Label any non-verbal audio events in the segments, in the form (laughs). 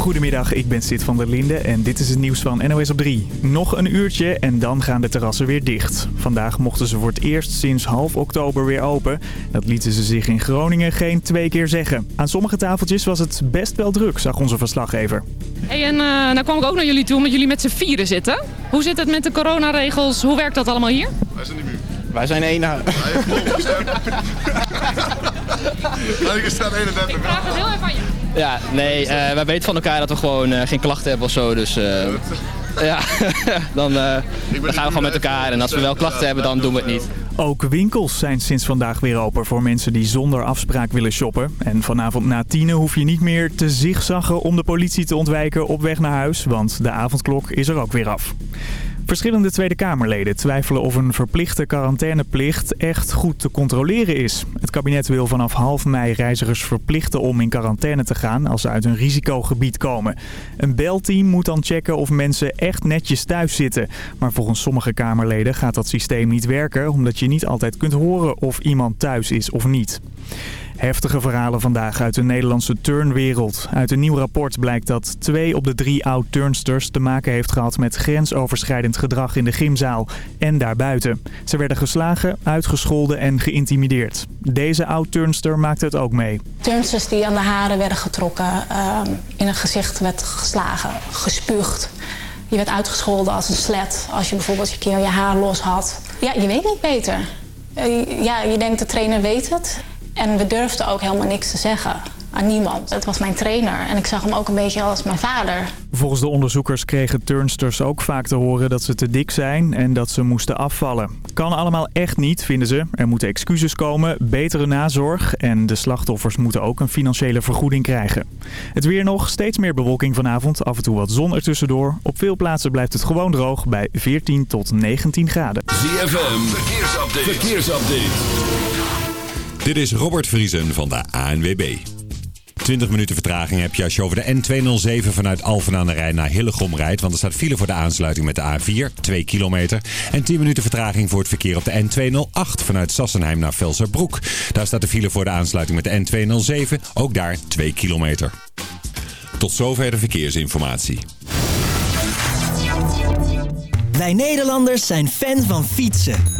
Goedemiddag, ik ben Sid van der Linde en dit is het nieuws van NOS op 3. Nog een uurtje en dan gaan de terrassen weer dicht. Vandaag mochten ze voor het eerst sinds half oktober weer open. Dat lieten ze zich in Groningen geen twee keer zeggen. Aan sommige tafeltjes was het best wel druk, zag onze verslaggever. Hey, en uh, nou kwam ik ook naar jullie toe omdat jullie met z'n vieren zitten. Hoe zit het met de coronaregels? Hoe werkt dat allemaal hier? Wij zijn niet meer. Wij zijn één. Ja, ik sta 31. Ik vraag het heel even aan je. Ja, nee, uh, wij weten van elkaar dat we gewoon uh, geen klachten hebben of zo. Dus uh, ja, (laughs) dan, dan gaan we gewoon met elkaar. En als we wel klachten hebben, dan doen we het niet. Ook winkels zijn sinds vandaag weer open voor mensen die zonder afspraak willen shoppen. En vanavond na tienen hoef je niet meer te zigzaggen om de politie te ontwijken op weg naar huis. Want de avondklok is er ook weer af. Verschillende Tweede Kamerleden twijfelen of een verplichte quarantaineplicht echt goed te controleren is. Het kabinet wil vanaf half mei reizigers verplichten om in quarantaine te gaan als ze uit een risicogebied komen. Een belteam moet dan checken of mensen echt netjes thuis zitten. Maar volgens sommige Kamerleden gaat dat systeem niet werken omdat je niet altijd kunt horen of iemand thuis is of niet. Heftige verhalen vandaag uit de Nederlandse turnwereld. Uit een nieuw rapport blijkt dat twee op de drie oud-turnsters te maken heeft gehad met grensoverschrijdend gedrag in de gymzaal en daarbuiten. Ze werden geslagen, uitgescholden en geïntimideerd. Deze oud-turnster maakte het ook mee. Turnsters die aan de haren werden getrokken, uh, in het gezicht werd geslagen, gespuugd. Je werd uitgescholden als een slet als je bijvoorbeeld een keer je haar los had. Ja, je weet niet beter. Uh, ja, je denkt de trainer weet het. En we durfden ook helemaal niks te zeggen aan niemand. Het was mijn trainer en ik zag hem ook een beetje als mijn vader. Volgens de onderzoekers kregen turnsters ook vaak te horen dat ze te dik zijn en dat ze moesten afvallen. Kan allemaal echt niet, vinden ze. Er moeten excuses komen, betere nazorg en de slachtoffers moeten ook een financiële vergoeding krijgen. Het weer nog, steeds meer bewolking vanavond, af en toe wat zon ertussendoor. Op veel plaatsen blijft het gewoon droog bij 14 tot 19 graden. ZFM, verkeersupdate. verkeersupdate. Dit is Robert Vriesen van de ANWB. 20 minuten vertraging heb je als je over de N207 vanuit Alphen aan de Rijn naar Hillegom rijdt. Want er staat file voor de aansluiting met de A4, 2 kilometer. En 10 minuten vertraging voor het verkeer op de N208 vanuit Sassenheim naar Velserbroek. Daar staat de file voor de aansluiting met de N207, ook daar 2 kilometer. Tot zover de verkeersinformatie. Wij Nederlanders zijn fan van fietsen.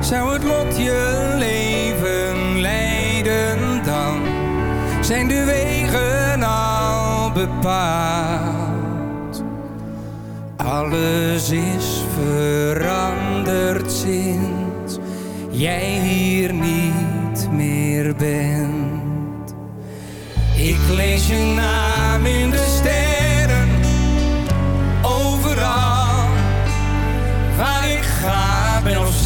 Zou het lot je leven leiden dan? Zijn de wegen al bepaald? Alles is veranderd sinds jij hier niet meer bent. Ik lees je naam in de sterren, overal waar ik ga ben of.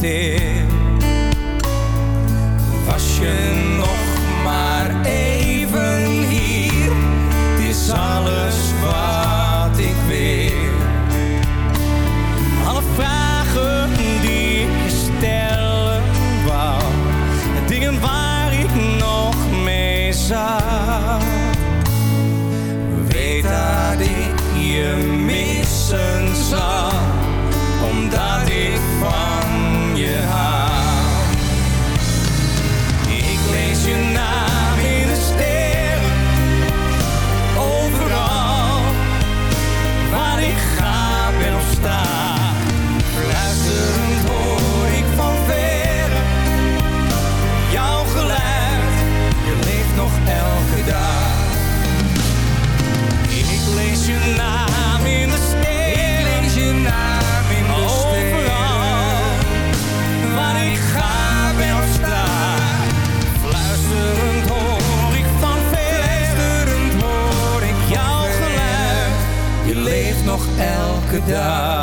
triste. gedaan.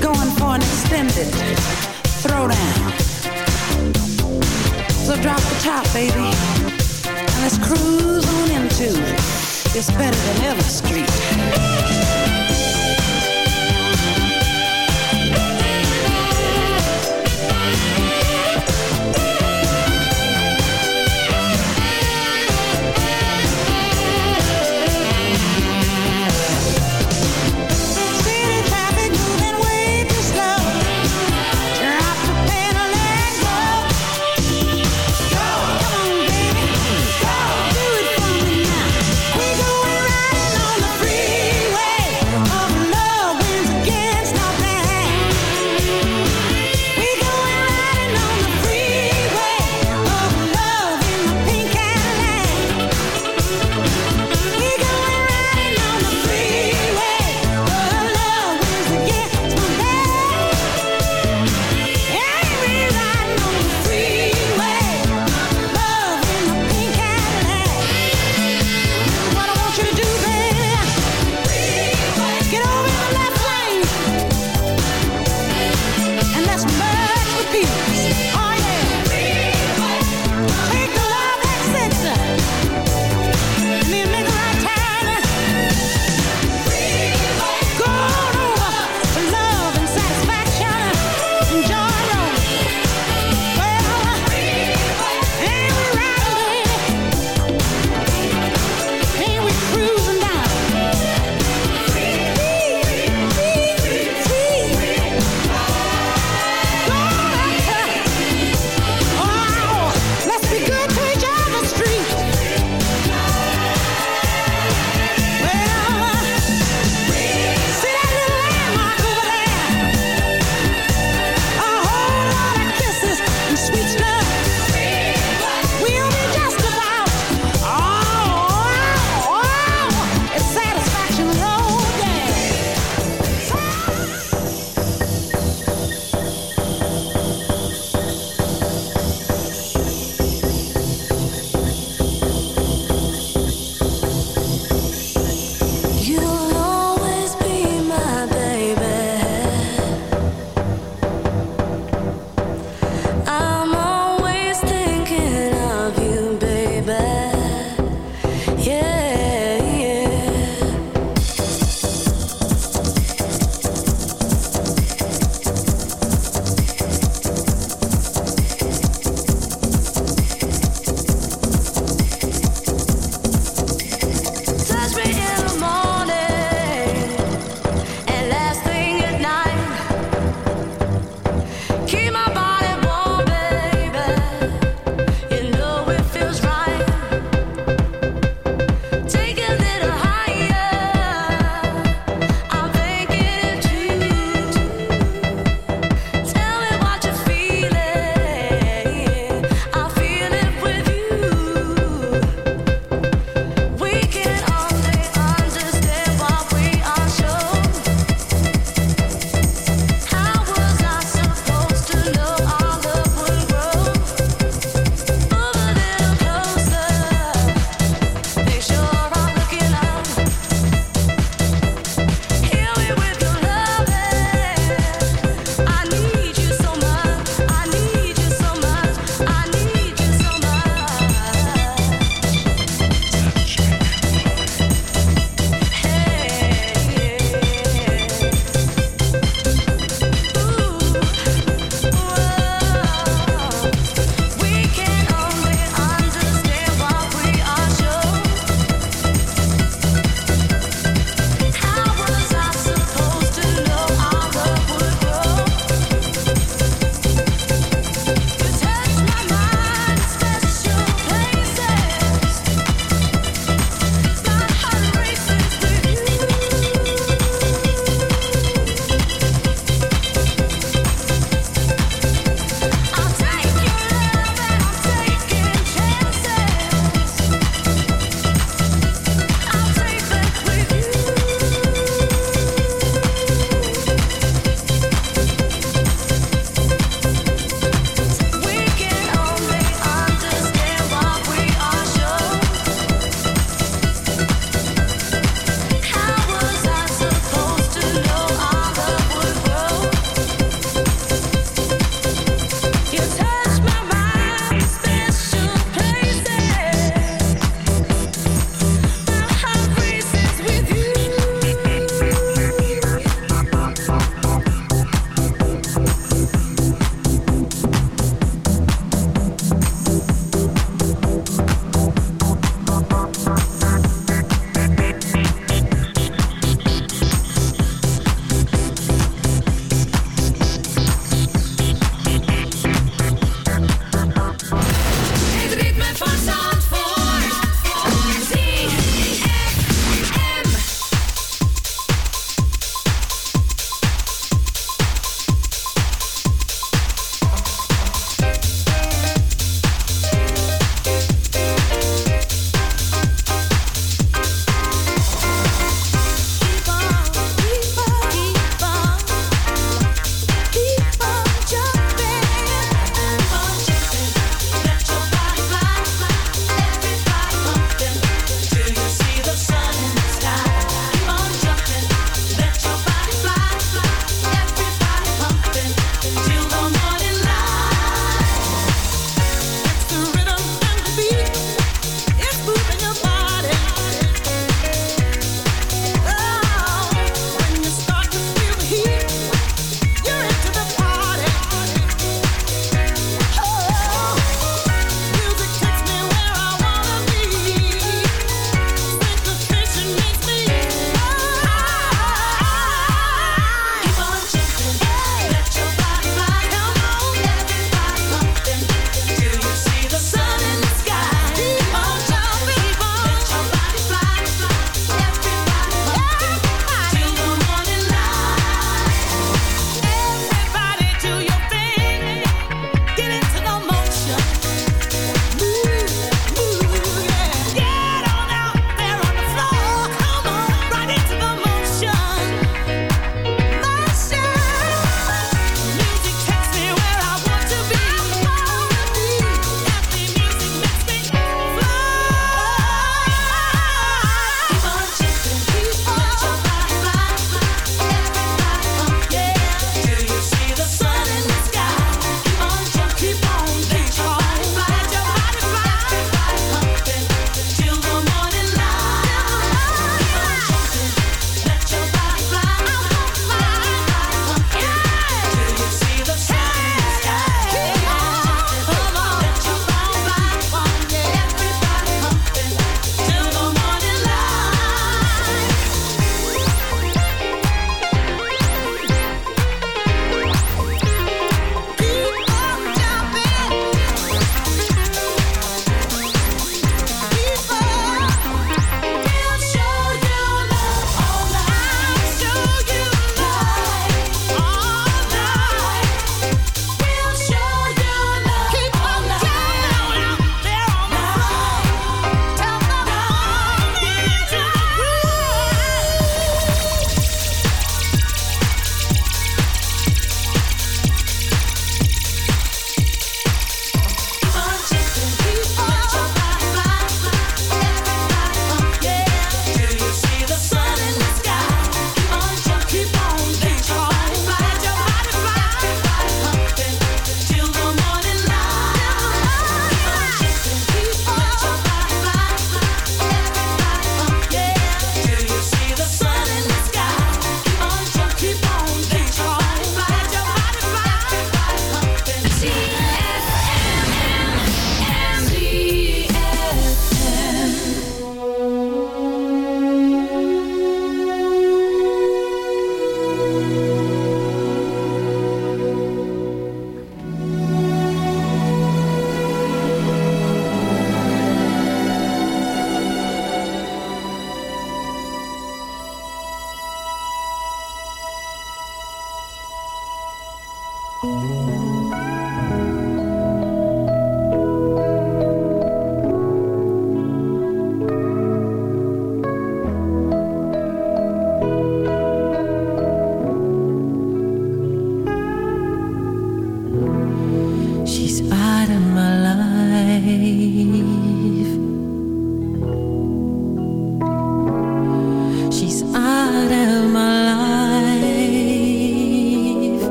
Going for an extended throwdown. So drop the top, baby, and let's cruise on into this better than ever street.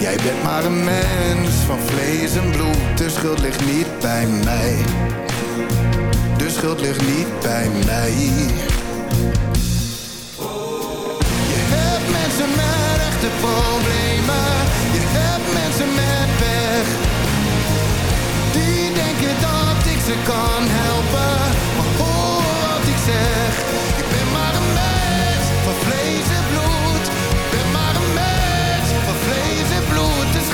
Jij bent maar een mens van vlees en bloed. De schuld ligt niet bij mij. De schuld ligt niet bij mij. Je hebt mensen met echte problemen. Je hebt mensen met pech. Die denken dat ik ze kan helpen. Maar hoor wat ik zeg.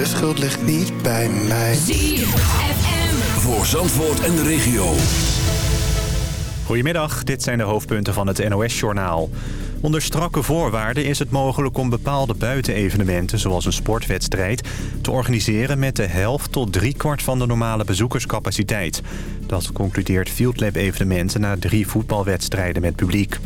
De schuld ligt niet bij mij. Voor Zandvoort en de regio. Goedemiddag, dit zijn de hoofdpunten van het NOS-journaal. Onder strakke voorwaarden is het mogelijk om bepaalde buitenevenementen... zoals een sportwedstrijd, te organiseren met de helft tot driekwart van de normale bezoekerscapaciteit. Dat concludeert Field Lab evenementen na drie voetbalwedstrijden met publiek.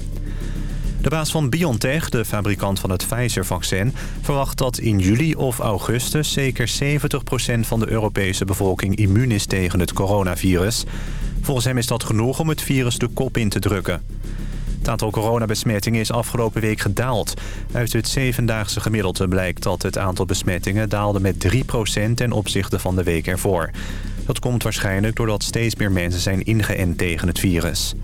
De baas van BioNTech, de fabrikant van het Pfizer-vaccin... verwacht dat in juli of augustus zeker 70% van de Europese bevolking immuun is tegen het coronavirus. Volgens hem is dat genoeg om het virus de kop in te drukken. Het aantal coronabesmettingen is afgelopen week gedaald. Uit het zevendaagse gemiddelde blijkt dat het aantal besmettingen daalde met 3% ten opzichte van de week ervoor. Dat komt waarschijnlijk doordat steeds meer mensen zijn ingeënt tegen het virus.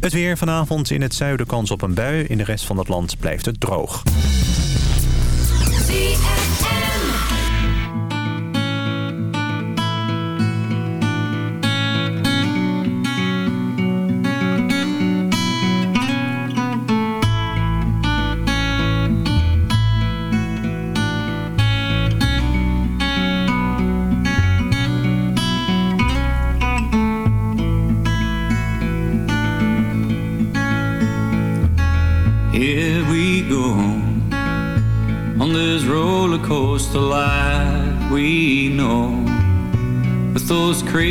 Het weer vanavond in het zuiden kans op een bui. In de rest van het land blijft het droog.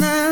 na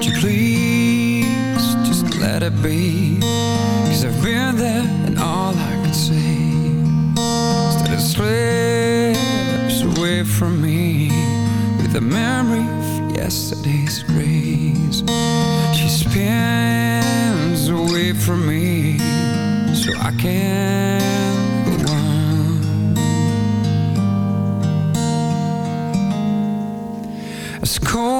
Would you please just let it be? Cause I've been there and all I could say is that it slips away from me with the memory of yesterday's grace. She spins away from me so I can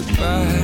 goodbye.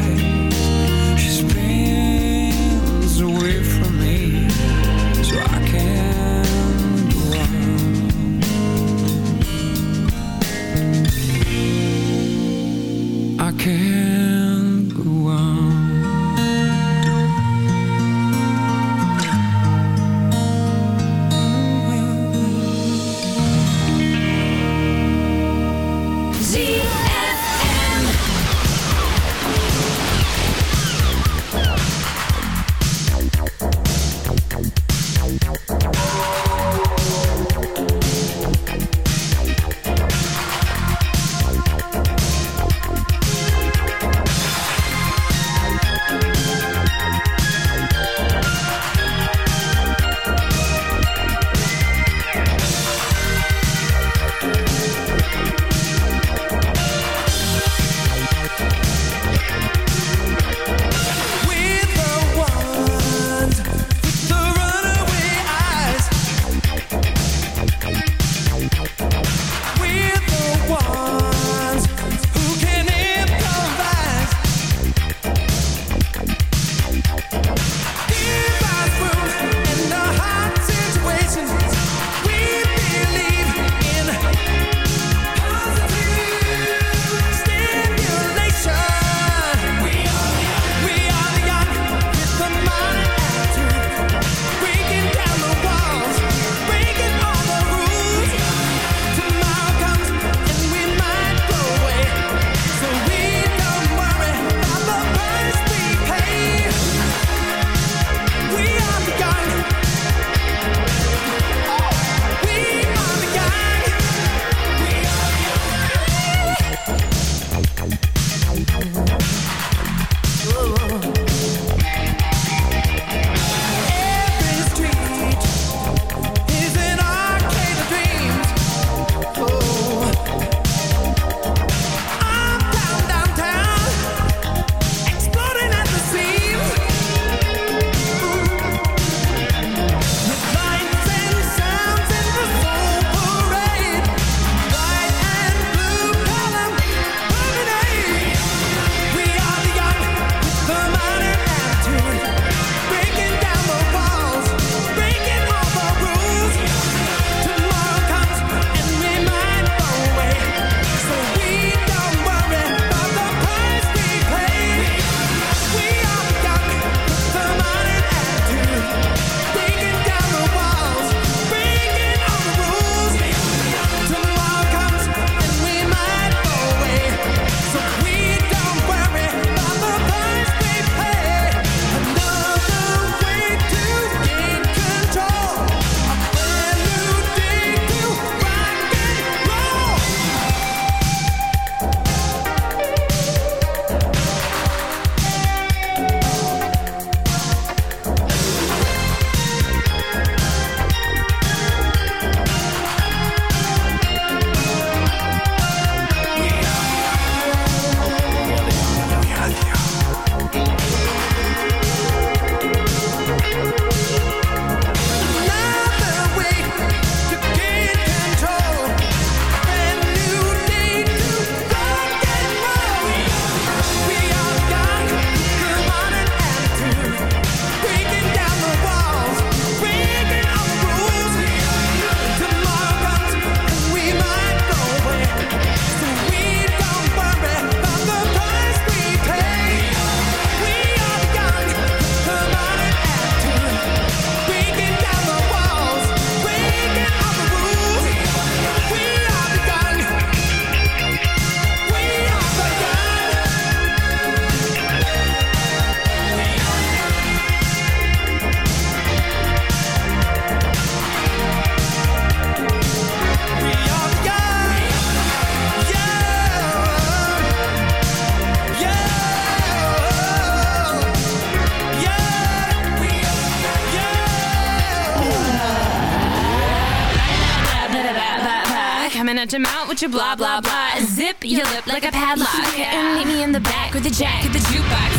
With your blah blah blah. Zip your lip like a padlock. And meet me in the back with the jack of the jukebox.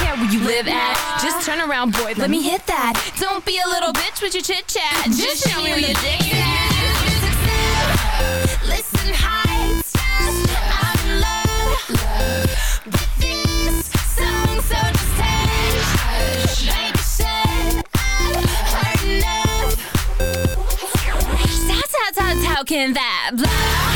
Care where you live at. Just turn around, boy. Let me hit that. Don't be a little bitch with your chit chat. Just show me your dick. Listen, heights. I'm in love with this song, so just hush. Baby, said I've heard enough. That's how, how, how can that blah,